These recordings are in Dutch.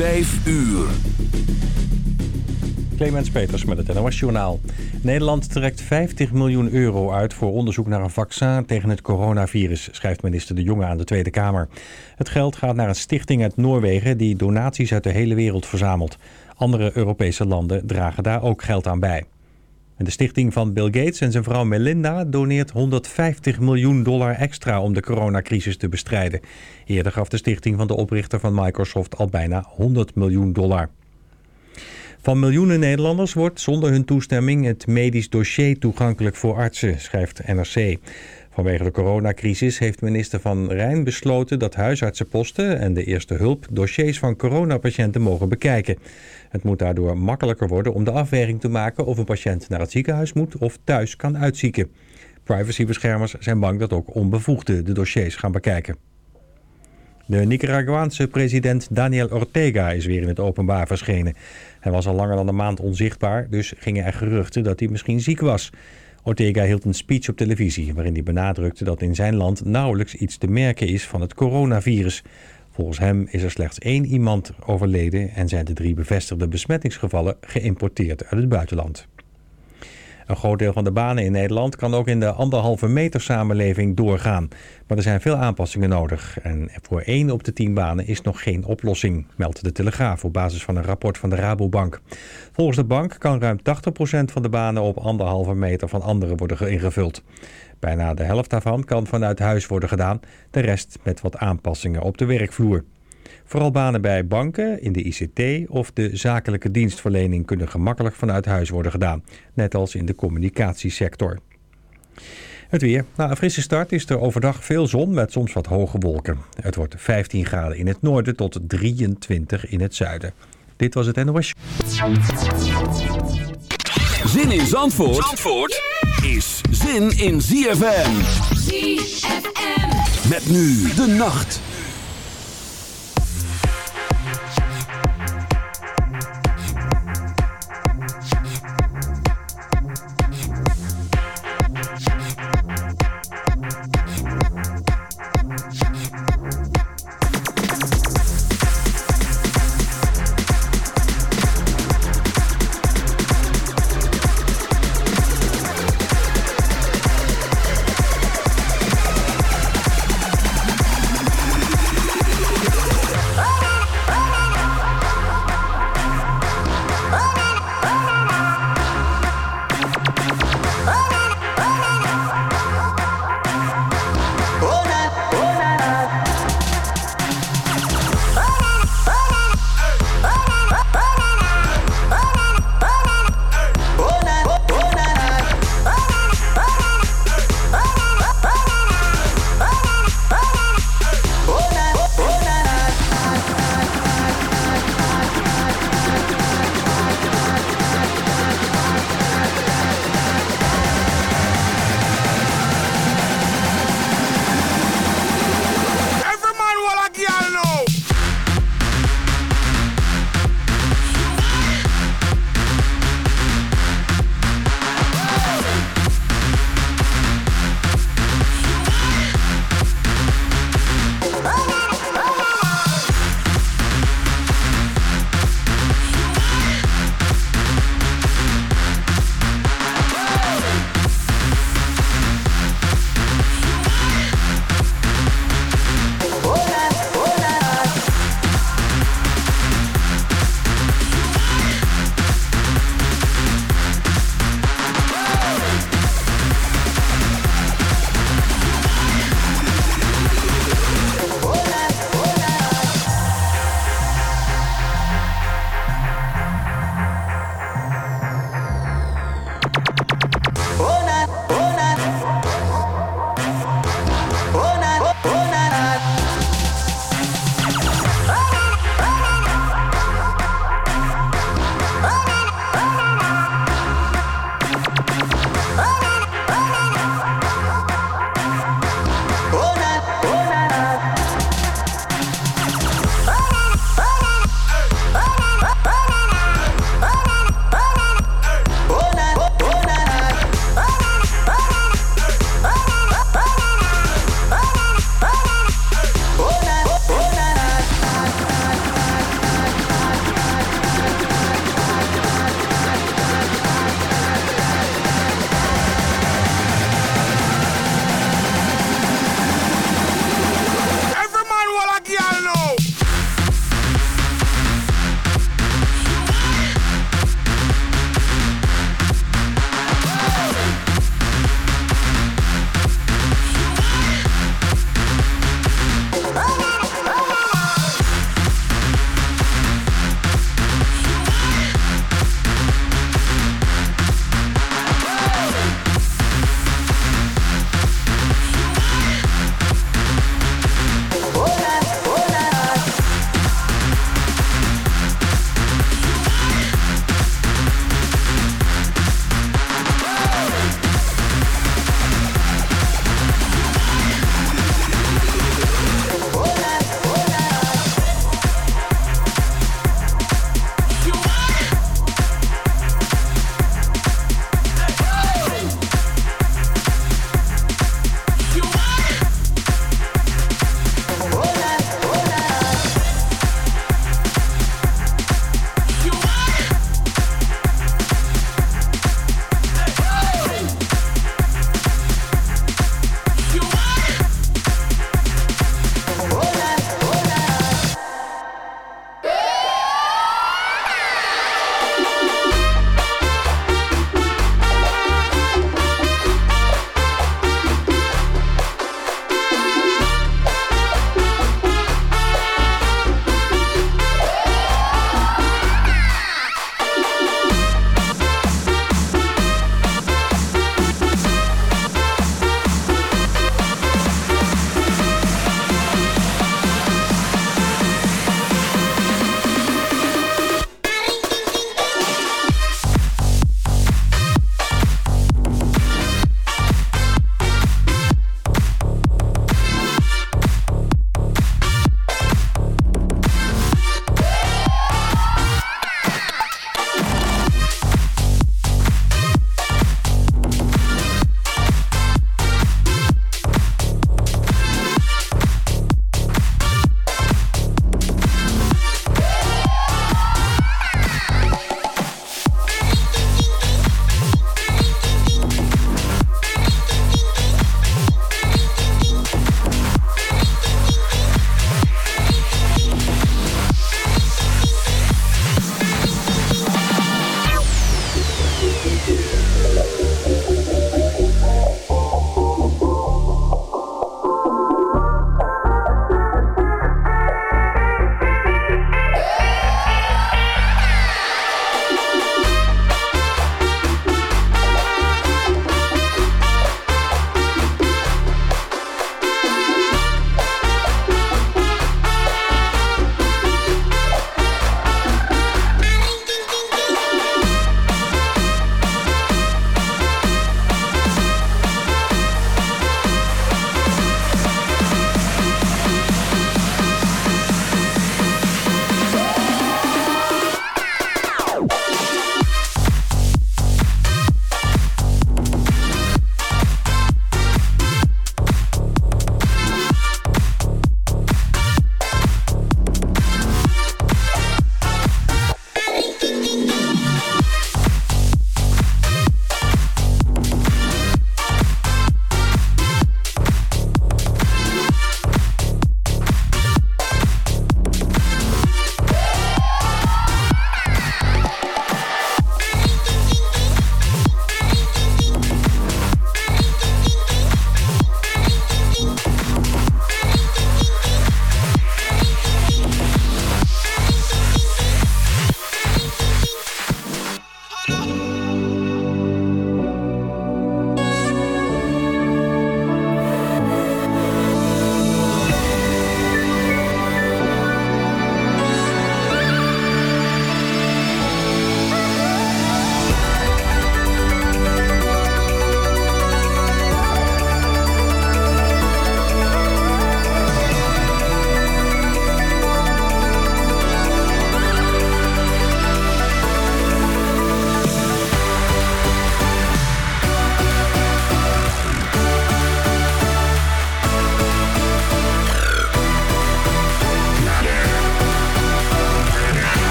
Vijf uur. Clemens Peters met het NOS Journaal. Nederland trekt 50 miljoen euro uit voor onderzoek naar een vaccin tegen het coronavirus, schrijft minister De Jonge aan de Tweede Kamer. Het geld gaat naar een stichting uit Noorwegen die donaties uit de hele wereld verzamelt. Andere Europese landen dragen daar ook geld aan bij. De stichting van Bill Gates en zijn vrouw Melinda doneert 150 miljoen dollar extra om de coronacrisis te bestrijden. Eerder gaf de stichting van de oprichter van Microsoft al bijna 100 miljoen dollar. Van miljoenen Nederlanders wordt zonder hun toestemming het medisch dossier toegankelijk voor artsen, schrijft NRC. Vanwege de coronacrisis heeft minister Van Rijn besloten dat huisartsenposten en de eerste hulp dossiers van coronapatiënten mogen bekijken. Het moet daardoor makkelijker worden om de afweging te maken of een patiënt naar het ziekenhuis moet of thuis kan uitzieken. Privacybeschermers zijn bang dat ook onbevoegden de dossiers gaan bekijken. De Nicaraguaanse president Daniel Ortega is weer in het openbaar verschenen. Hij was al langer dan een maand onzichtbaar, dus gingen er geruchten dat hij misschien ziek was. Ortega hield een speech op televisie waarin hij benadrukte dat in zijn land nauwelijks iets te merken is van het coronavirus. Volgens hem is er slechts één iemand overleden en zijn de drie bevestigde besmettingsgevallen geïmporteerd uit het buitenland. Een groot deel van de banen in Nederland kan ook in de anderhalve meter samenleving doorgaan. Maar er zijn veel aanpassingen nodig. En voor één op de tien banen is nog geen oplossing, meldt de Telegraaf op basis van een rapport van de Rabobank. Volgens de bank kan ruim 80% van de banen op anderhalve meter van anderen worden ingevuld. Bijna de helft daarvan kan vanuit huis worden gedaan, de rest met wat aanpassingen op de werkvloer. Vooral banen bij banken, in de ICT of de zakelijke dienstverlening kunnen gemakkelijk vanuit huis worden gedaan, net als in de communicatiesector. Het weer. Na een frisse start is er overdag veel zon met soms wat hoge wolken. Het wordt 15 graden in het noorden tot 23 in het zuiden. Dit was het NOS. Zin in Zandvoort, Zandvoort is zin in ZFM. ZFM. Met nu de nacht.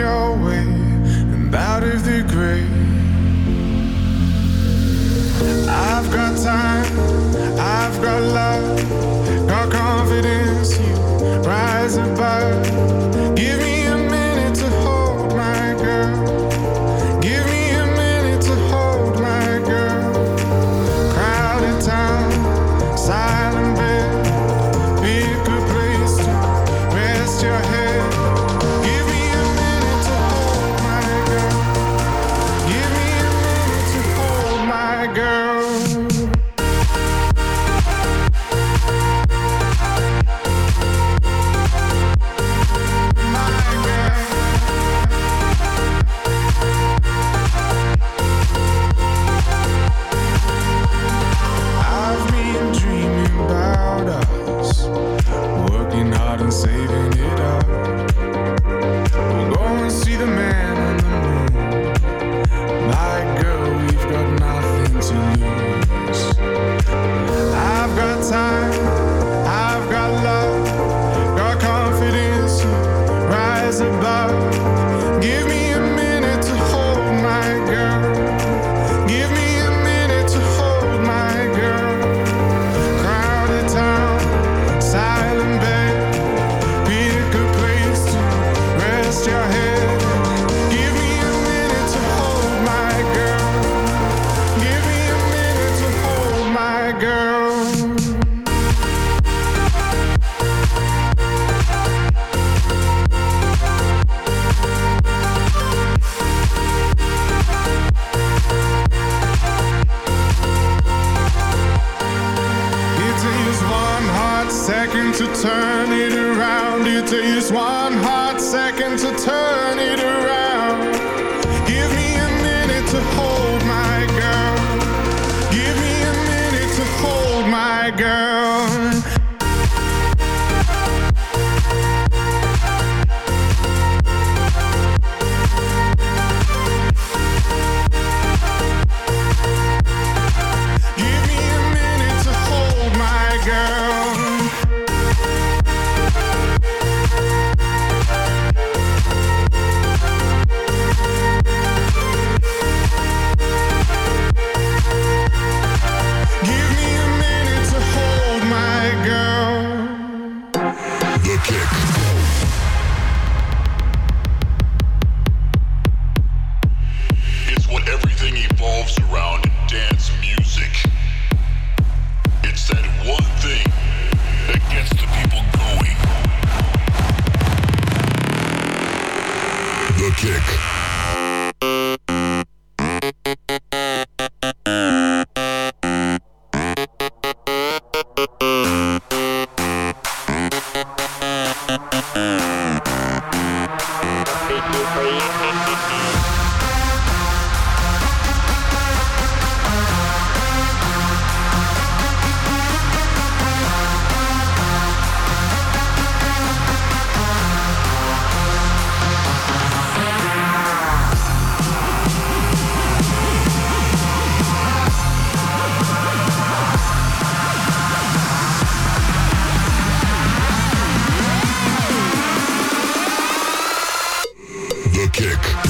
your way and out of the grave. I've got time, I've got love, got confidence, you rise above. to turn it around. It takes one hot second to turn it around. Give me a minute to hold my girl. Give me a minute to hold my girl. kick.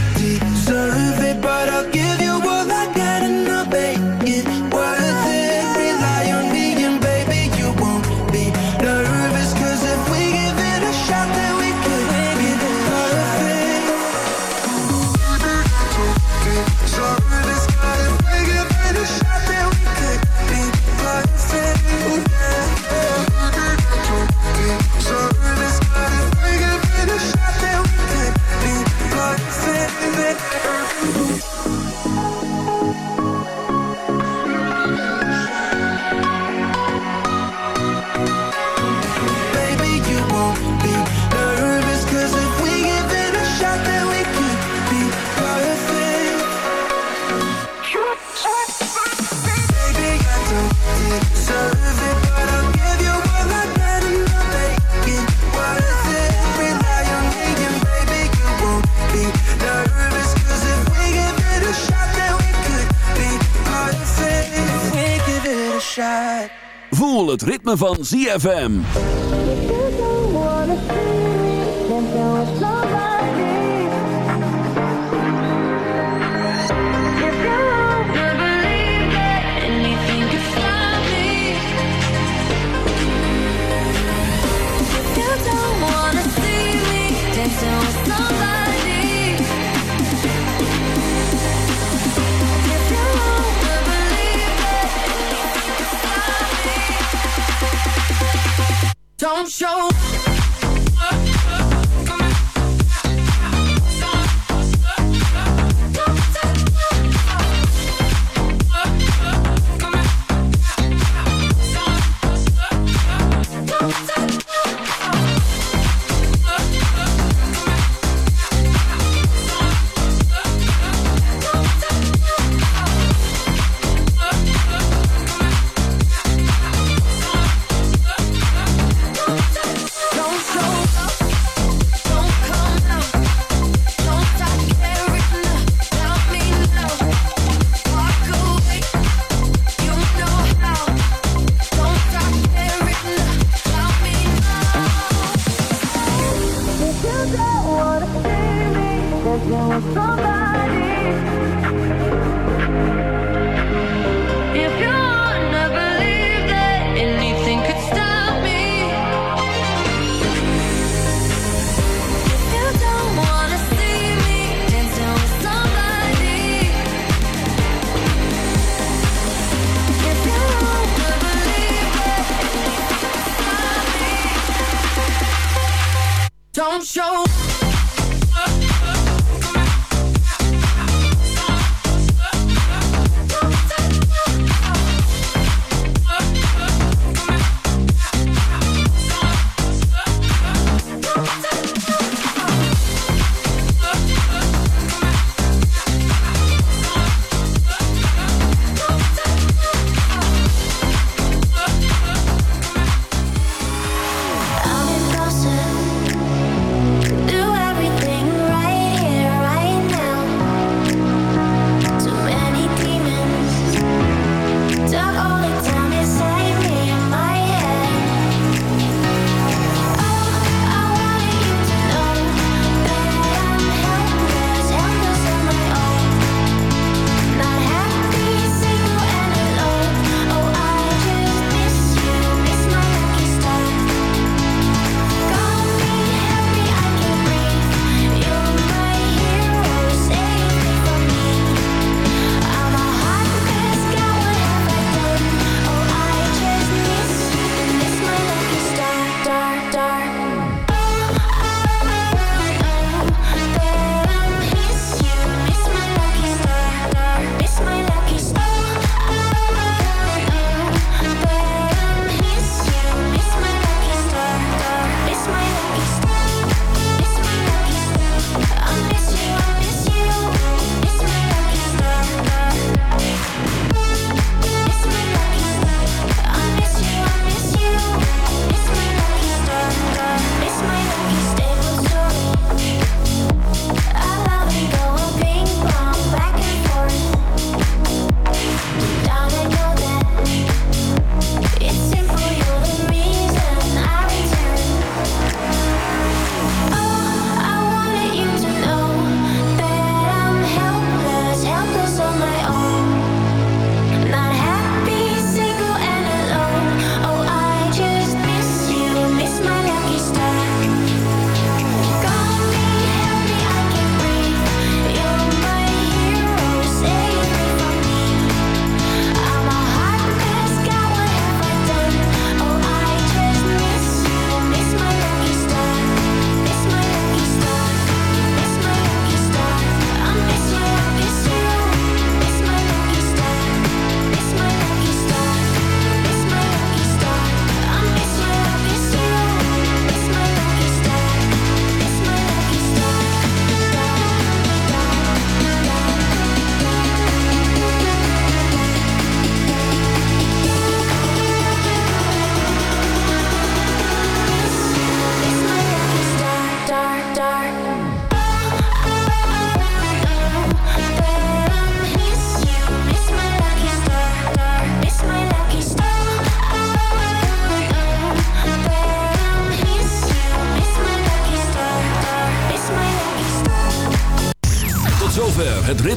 het ritme van ZFM. show.